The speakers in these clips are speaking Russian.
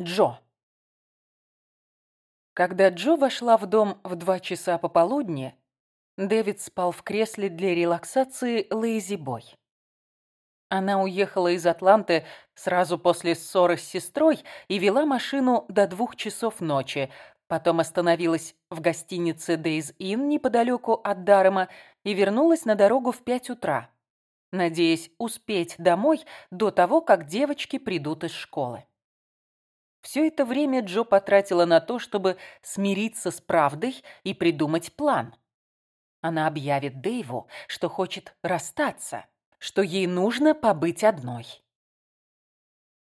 Джо. Когда Джо вошла в дом в два часа пополудни, Дэвид спал в кресле для релаксации Лейзи Бой. Она уехала из Атланты сразу после ссоры с сестрой и вела машину до двух часов ночи, потом остановилась в гостинице Days Inn неподалеку от Дарема и вернулась на дорогу в пять утра, надеясь успеть домой до того, как девочки придут из школы. Все это время Джо потратила на то, чтобы смириться с правдой и придумать план. Она объявит Дэйву, что хочет расстаться, что ей нужно побыть одной.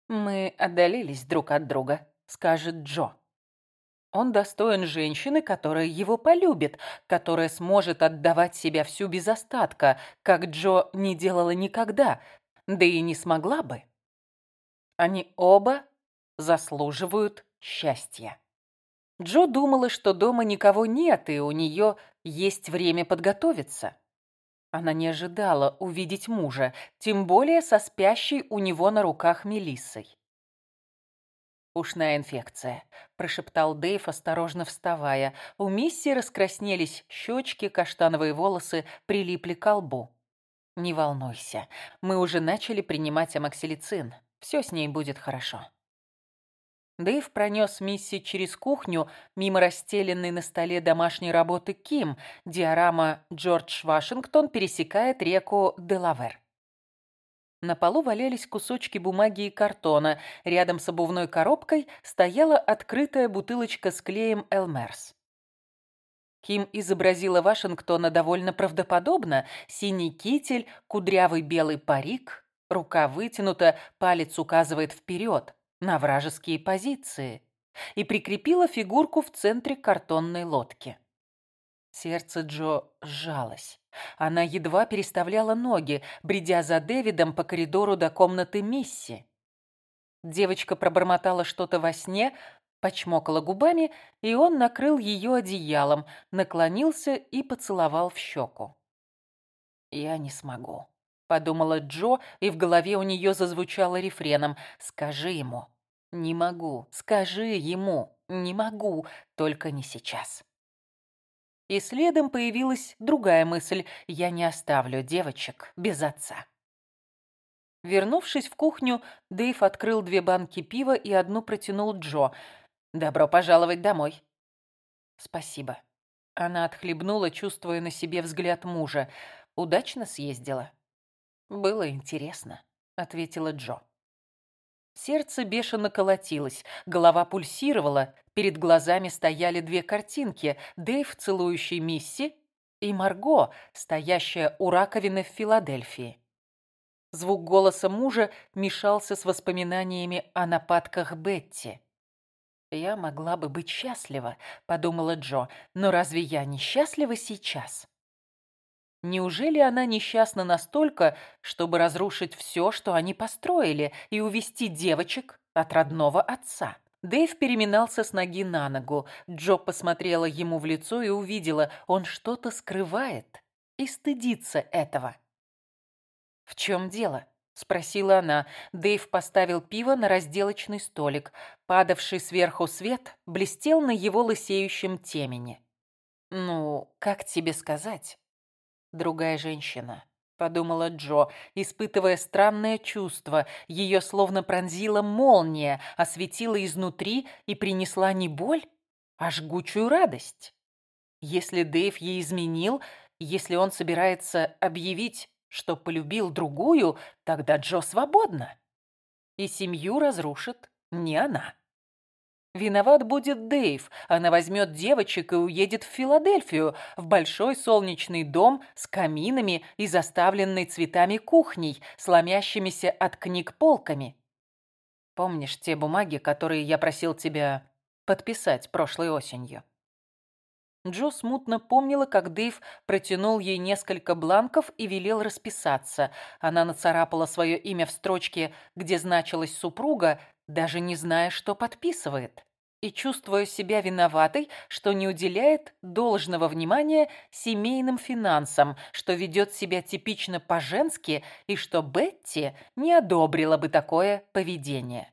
«Мы отдалились друг от друга», — скажет Джо. Он достоин женщины, которая его полюбит, которая сможет отдавать себя всю без остатка, как Джо не делала никогда, да и не смогла бы. Они оба заслуживают счастья. Джо думала, что дома никого нет, и у нее есть время подготовиться. Она не ожидала увидеть мужа, тем более со спящей у него на руках Мелиссой. «Ушная инфекция», – прошептал Дэйв, осторожно вставая. У Мисси раскраснелись щечки, каштановые волосы прилипли к лбу. «Не волнуйся, мы уже начали принимать амоксилицин. Все с ней будет хорошо». Дэйв пронес Мисси через кухню, мимо расстеленной на столе домашней работы Ким. Диорама «Джордж Вашингтон» пересекает реку Делавер. На полу валялись кусочки бумаги и картона. Рядом с обувной коробкой стояла открытая бутылочка с клеем «Элмерс». Ким изобразила Вашингтона довольно правдоподобно. Синий китель, кудрявый белый парик, рука вытянута, палец указывает вперед на вражеские позиции и прикрепила фигурку в центре картонной лодки. Сердце Джо сжалось. Она едва переставляла ноги, бредя за Дэвидом по коридору до комнаты Мисси. Девочка пробормотала что-то во сне, почмокала губами, и он накрыл ее одеялом, наклонился и поцеловал в щеку. «Я не смогу», подумала Джо, и в голове у нее зазвучало рефреном «Скажи ему». «Не могу, скажи ему, не могу, только не сейчас». И следом появилась другая мысль «Я не оставлю девочек без отца». Вернувшись в кухню, Дэйв открыл две банки пива и одну протянул Джо. «Добро пожаловать домой». «Спасибо». Она отхлебнула, чувствуя на себе взгляд мужа. «Удачно съездила?» «Было интересно», — ответила Джо. Сердце бешено колотилось, голова пульсировала, перед глазами стояли две картинки — Дэйв, целующий Мисси, и Марго, стоящая у раковины в Филадельфии. Звук голоса мужа мешался с воспоминаниями о нападках Бетти. «Я могла бы быть счастлива», — подумала Джо, «но разве я не счастлива сейчас?» Неужели она несчастна настолько, чтобы разрушить все, что они построили, и увести девочек от родного отца? Дэйв переминался с ноги на ногу. Джо посмотрела ему в лицо и увидела, он что-то скрывает и стыдится этого. «В чем дело?» — спросила она. Дэйв поставил пиво на разделочный столик. Падавший сверху свет блестел на его лысеющем темени. «Ну, как тебе сказать?» Другая женщина», — подумала Джо, испытывая странное чувство. Ее словно пронзила молния, осветила изнутри и принесла не боль, а жгучую радость. Если Дэйв ей изменил, если он собирается объявить, что полюбил другую, тогда Джо свободна. И семью разрушит не она. Виноват будет Дэйв. Она возьмет девочек и уедет в Филадельфию, в большой солнечный дом с каминами и заставленной цветами кухней, сломящимися от книг полками. Помнишь те бумаги, которые я просил тебя подписать прошлой осенью? Джо смутно помнила, как Дэйв протянул ей несколько бланков и велел расписаться. Она нацарапала свое имя в строчке, где значилась супруга, даже не зная, что подписывает, и чувствуя себя виноватой, что не уделяет должного внимания семейным финансам, что ведет себя типично по-женски и что Бетти не одобрила бы такое поведение.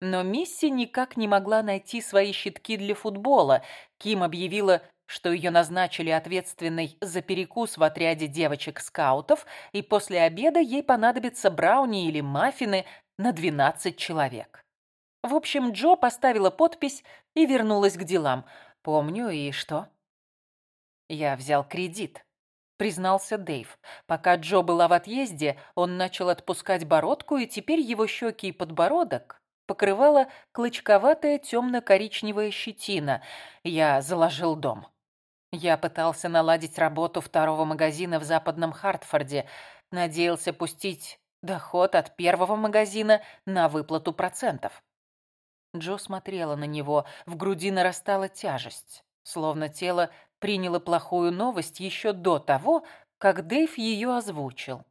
Но Мисси никак не могла найти свои щитки для футбола. Ким объявила, что ее назначили ответственной за перекус в отряде девочек-скаутов, и после обеда ей понадобится брауни или маффины на 12 человек. В общем, Джо поставила подпись и вернулась к делам. Помню, и что? Я взял кредит, признался Дэйв. Пока Джо была в отъезде, он начал отпускать бородку, и теперь его щеки и подбородок покрывала клочковатая темно-коричневая щетина. Я заложил дом. Я пытался наладить работу второго магазина в западном Хартфорде, надеялся пустить доход от первого магазина на выплату процентов. Джо смотрела на него, в груди нарастала тяжесть, словно тело приняло плохую новость еще до того, как Дэйв ее озвучил.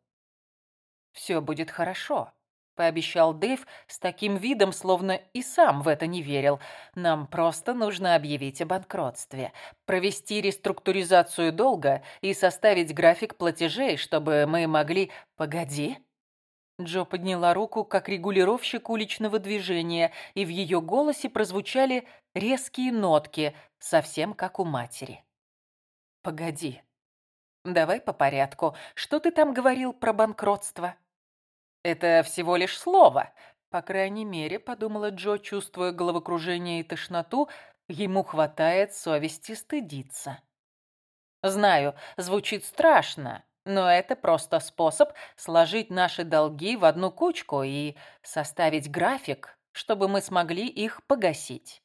«Все будет хорошо», — пообещал Дэйв с таким видом, словно и сам в это не верил. «Нам просто нужно объявить о банкротстве, провести реструктуризацию долга и составить график платежей, чтобы мы могли...» «Погоди!» Джо подняла руку, как регулировщик уличного движения, и в ее голосе прозвучали резкие нотки, совсем как у матери. «Погоди. Давай по порядку. Что ты там говорил про банкротство?» «Это всего лишь слово», по крайней мере, подумала Джо, чувствуя головокружение и тошноту, ему хватает совести стыдиться. Знаю, звучит страшно, но это просто способ сложить наши долги в одну кучку и составить график, чтобы мы смогли их погасить.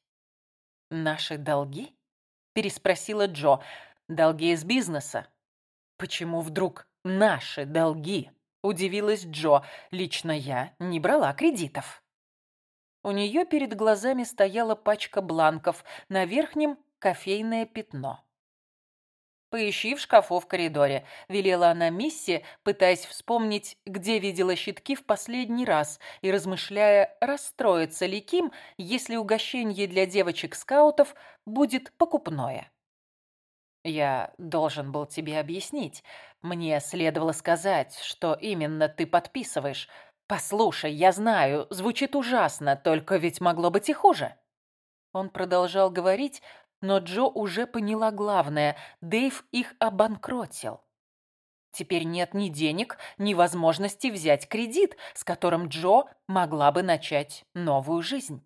«Наши долги?» – переспросила Джо. «Долги из бизнеса». «Почему вдруг наши долги?» Удивилась Джо. Лично я не брала кредитов. У нее перед глазами стояла пачка бланков, на верхнем кофейное пятно. «Поищи в шкафу в коридоре», — велела она Мисси, пытаясь вспомнить, где видела щитки в последний раз, и размышляя, расстроится ли Ким, если угощение для девочек-скаутов будет покупное. «Я должен был тебе объяснить. Мне следовало сказать, что именно ты подписываешь. Послушай, я знаю, звучит ужасно, только ведь могло быть и хуже». Он продолжал говорить, но Джо уже поняла главное – Дэйв их обанкротил. Теперь нет ни денег, ни возможности взять кредит, с которым Джо могла бы начать новую жизнь.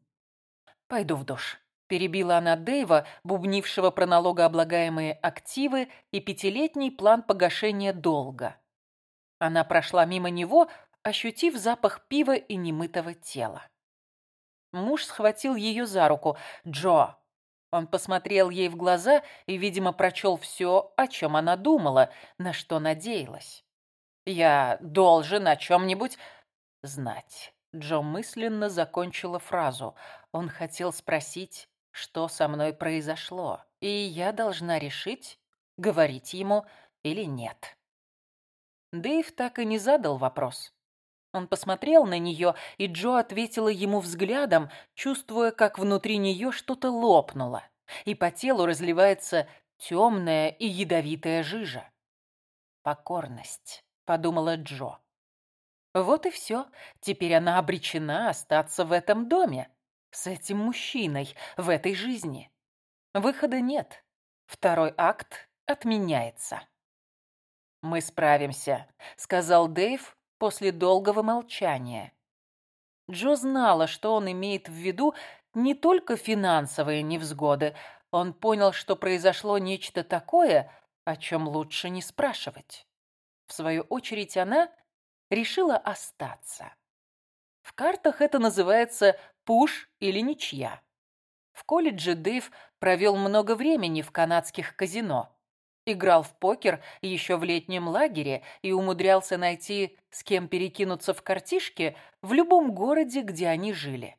«Пойду в душ». Перебила она Дэйва, бубнившего про налогооблагаемые активы и пятилетний план погашения долга. Она прошла мимо него, ощутив запах пива и немытого тела. Муж схватил ее за руку. «Джо!» Он посмотрел ей в глаза и, видимо, прочел все, о чем она думала, на что надеялась. «Я должен о чем-нибудь знать». Джо мысленно закончила фразу. Он хотел спросить, что со мной произошло, и я должна решить, говорить ему или нет. Дэйв так и не задал вопрос. Он посмотрел на нее, и Джо ответила ему взглядом, чувствуя, как внутри нее что-то лопнуло, и по телу разливается темная и ядовитая жижа. «Покорность», — подумала Джо. Вот и все. Теперь она обречена остаться в этом доме с этим мужчиной в этой жизни. Выхода нет. Второй акт отменяется. «Мы справимся», — сказал Дэйв после долгого молчания. Джо знала, что он имеет в виду не только финансовые невзгоды. Он понял, что произошло нечто такое, о чем лучше не спрашивать. В свою очередь она решила остаться. В картах это называется пуш или ничья. В колледже Дэйв провел много времени в канадских казино. Играл в покер еще в летнем лагере и умудрялся найти, с кем перекинуться в картишки в любом городе, где они жили.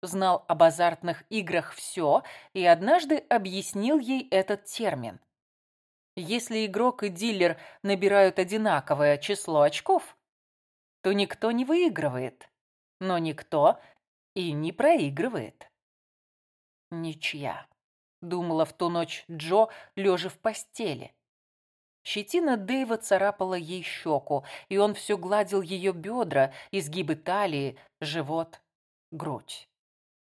Знал об азартных играх все и однажды объяснил ей этот термин. Если игрок и дилер набирают одинаковое число очков, то никто не выигрывает, но никто и не проигрывает. Ничья, думала в ту ночь Джо, лежа в постели. Щетина Дэйва царапала ей щеку, и он все гладил ее бедра, изгибы талии, живот, грудь.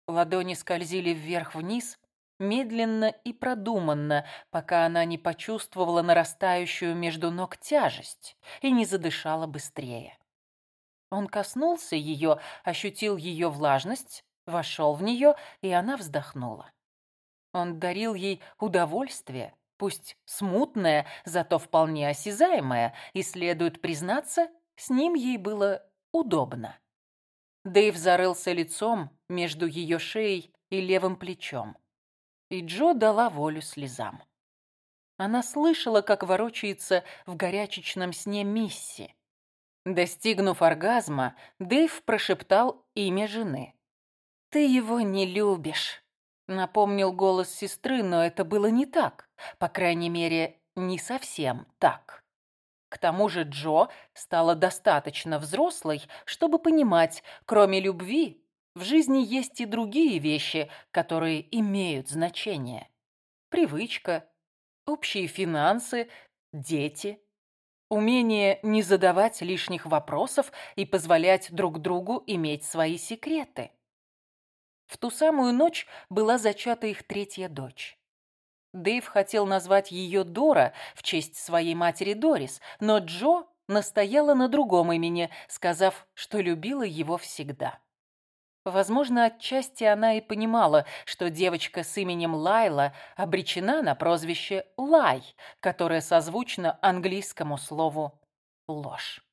Ладони скользили вверх-вниз, медленно и продуманно, пока она не почувствовала нарастающую между ног тяжесть и не задышала быстрее. Он коснулся ее, ощутил ее влажность, вошел в нее, и она вздохнула. Он дарил ей удовольствие, пусть смутное, зато вполне осязаемое, и, следует признаться, с ним ей было удобно. Дэйв зарылся лицом между ее шеей и левым плечом и Джо дала волю слезам. Она слышала, как ворочается в горячечном сне Мисси. Достигнув оргазма, Дэйв прошептал имя жены. «Ты его не любишь», — напомнил голос сестры, но это было не так. По крайней мере, не совсем так. К тому же Джо стала достаточно взрослой, чтобы понимать, кроме любви, в жизни есть и другие вещи, которые имеют значение. Привычка, общие финансы, дети. Умение не задавать лишних вопросов и позволять друг другу иметь свои секреты. В ту самую ночь была зачата их третья дочь. Дэйв хотел назвать ее Дора в честь своей матери Дорис, но Джо настояла на другом имени, сказав, что любила его всегда. Возможно, отчасти она и понимала, что девочка с именем Лайла обречена на прозвище Лай, которое созвучно английскому слову «ложь».